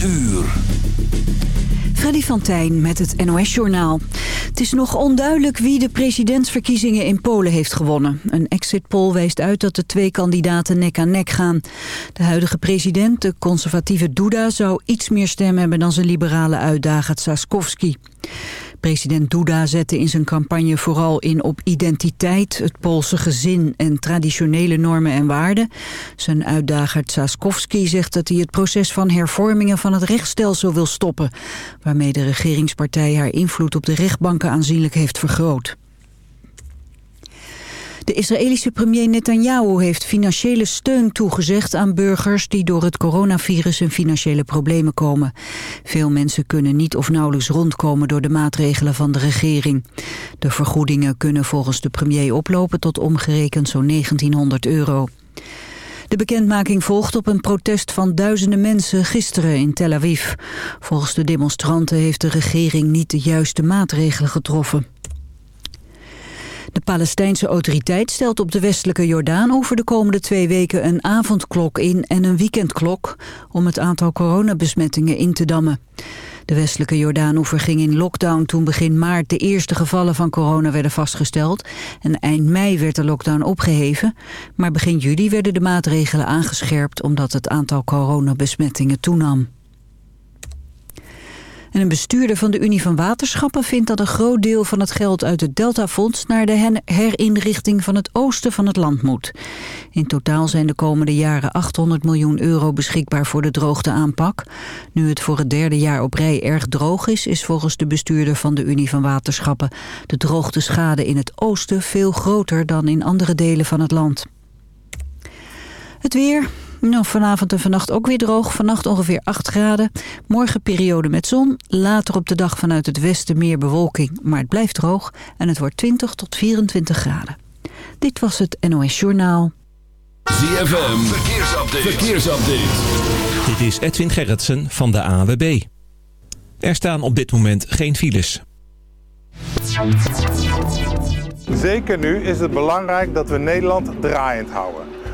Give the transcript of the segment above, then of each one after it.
uur. Freddy van met het NOS-journaal. Het is nog onduidelijk wie de presidentsverkiezingen in Polen heeft gewonnen. Een exit poll wijst uit dat de twee kandidaten nek aan nek gaan. De huidige president, de conservatieve Duda, zou iets meer stem hebben dan zijn liberale uitdager Tsaskowski. President Duda zette in zijn campagne vooral in op identiteit, het Poolse gezin en traditionele normen en waarden. Zijn uitdager Tsaskowski zegt dat hij het proces van hervormingen van het rechtsstelsel wil stoppen, waarmee de regeringspartij haar invloed op de rechtbanken aanzienlijk heeft vergroot. De Israëlische premier Netanyahu heeft financiële steun toegezegd aan burgers die door het coronavirus in financiële problemen komen. Veel mensen kunnen niet of nauwelijks rondkomen door de maatregelen van de regering. De vergoedingen kunnen volgens de premier oplopen tot omgerekend zo'n 1900 euro. De bekendmaking volgt op een protest van duizenden mensen gisteren in Tel Aviv. Volgens de demonstranten heeft de regering niet de juiste maatregelen getroffen. De Palestijnse autoriteit stelt op de westelijke Jordaan de komende twee weken een avondklok in en een weekendklok om het aantal coronabesmettingen in te dammen. De westelijke Jordaanoever ging in lockdown toen begin maart de eerste gevallen van corona werden vastgesteld. En eind mei werd de lockdown opgeheven. Maar begin juli werden de maatregelen aangescherpt omdat het aantal coronabesmettingen toenam. En een bestuurder van de Unie van Waterschappen vindt dat een groot deel van het geld uit het Deltafonds naar de herinrichting van het oosten van het land moet. In totaal zijn de komende jaren 800 miljoen euro beschikbaar voor de droogteaanpak. Nu het voor het derde jaar op rij erg droog is, is volgens de bestuurder van de Unie van Waterschappen de droogteschade in het oosten veel groter dan in andere delen van het land. Het weer, nou, vanavond en vannacht ook weer droog. Vannacht ongeveer 8 graden. Morgen periode met zon. Later op de dag vanuit het westen meer bewolking. Maar het blijft droog en het wordt 20 tot 24 graden. Dit was het NOS Journaal. ZFM, verkeersupdate. verkeersupdate. Dit is Edwin Gerritsen van de AWB. Er staan op dit moment geen files. Zeker nu is het belangrijk dat we Nederland draaiend houden.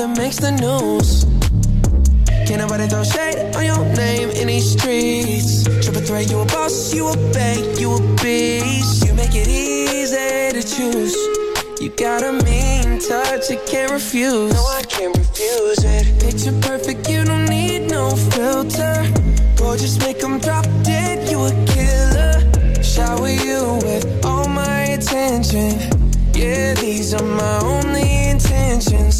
that makes the news. Can't nobody throw shade on your name in these streets. Triple threat, you a boss, you a bank, you a beast. You make it easy to choose. You got a mean touch, you can't refuse. No, I can't refuse it. Picture perfect, you don't need no filter. Gorgeous, make 'em drop dead, you a killer. Shower you with all my attention. Yeah, these are my only intentions.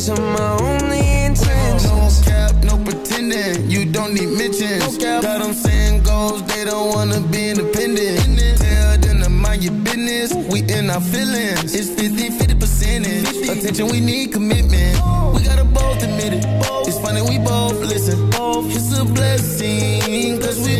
these are my only intentions No cap, no pretending. You don't need mentions. Got them saying goals, they don't wanna be independent. Tell them to mind your business. We in our feelings. It's 50 50 percentage. Attention, we need commitment. We gotta both admit it. It's funny, we both listen. It's a blessing, cause we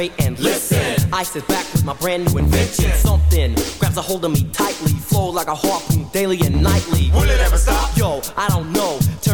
And listen. I sit back with my brand new invention. Something grabs a hold of me tightly. Flow like a harpoon daily and nightly. Will it ever stop?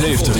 heeft het.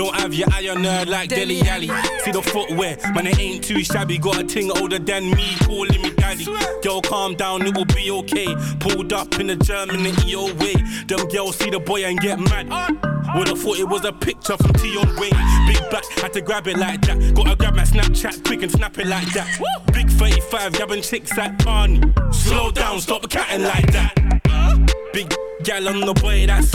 don't have your eye on her like Dele Alli. See the footwear, man, it ain't too shabby. Got a ting older than me, calling me daddy. Girl, calm down, it will be okay. Pulled up in the German and EO way. Them girls see the boy and get mad. Would've thought it was a picture from Tion Wayne. Big back, had to grab it like that. Gotta grab my Snapchat quick and snap it like that. Big 35, grabbing chicks at Barney. Slow down, stop catting like that. Big gal on the boy, that's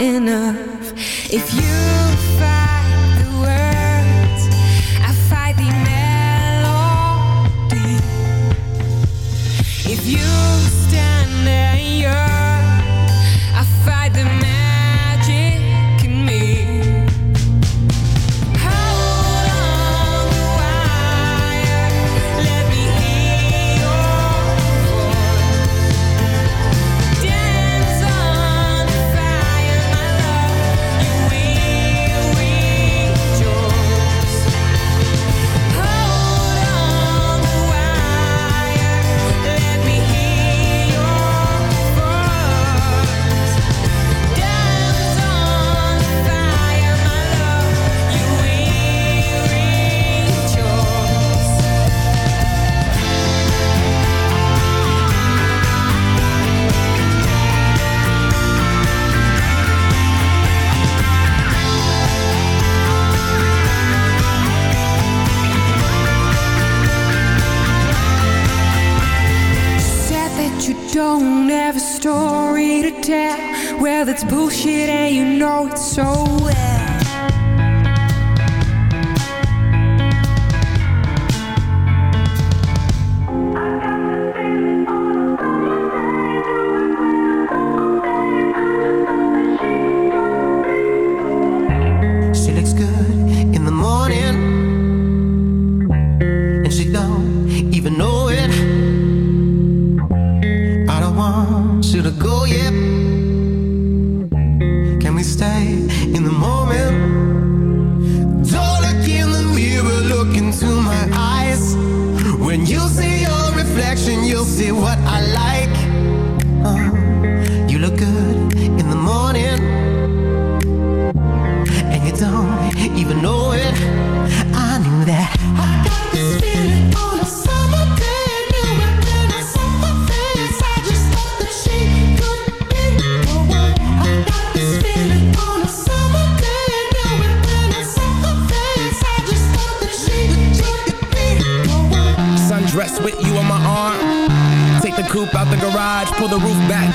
Enough. If you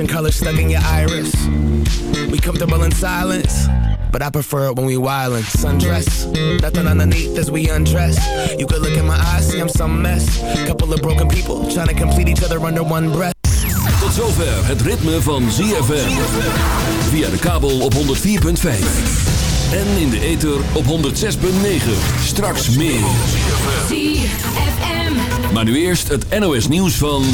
Ocean color stuck in your iris. We comfortable in silence, but I prefer it when we wildin'. Sundress, nothing underneath as we undress. You could look in my eyes, see I'm some mess. Couple of broken people trying to complete each other under one breath. Tot zover het ritme van ZFM. Via de kabel op 104.5. En in de ether op 106.9. Straks meer. ZFM. Maar nu eerst het NOS nieuws van...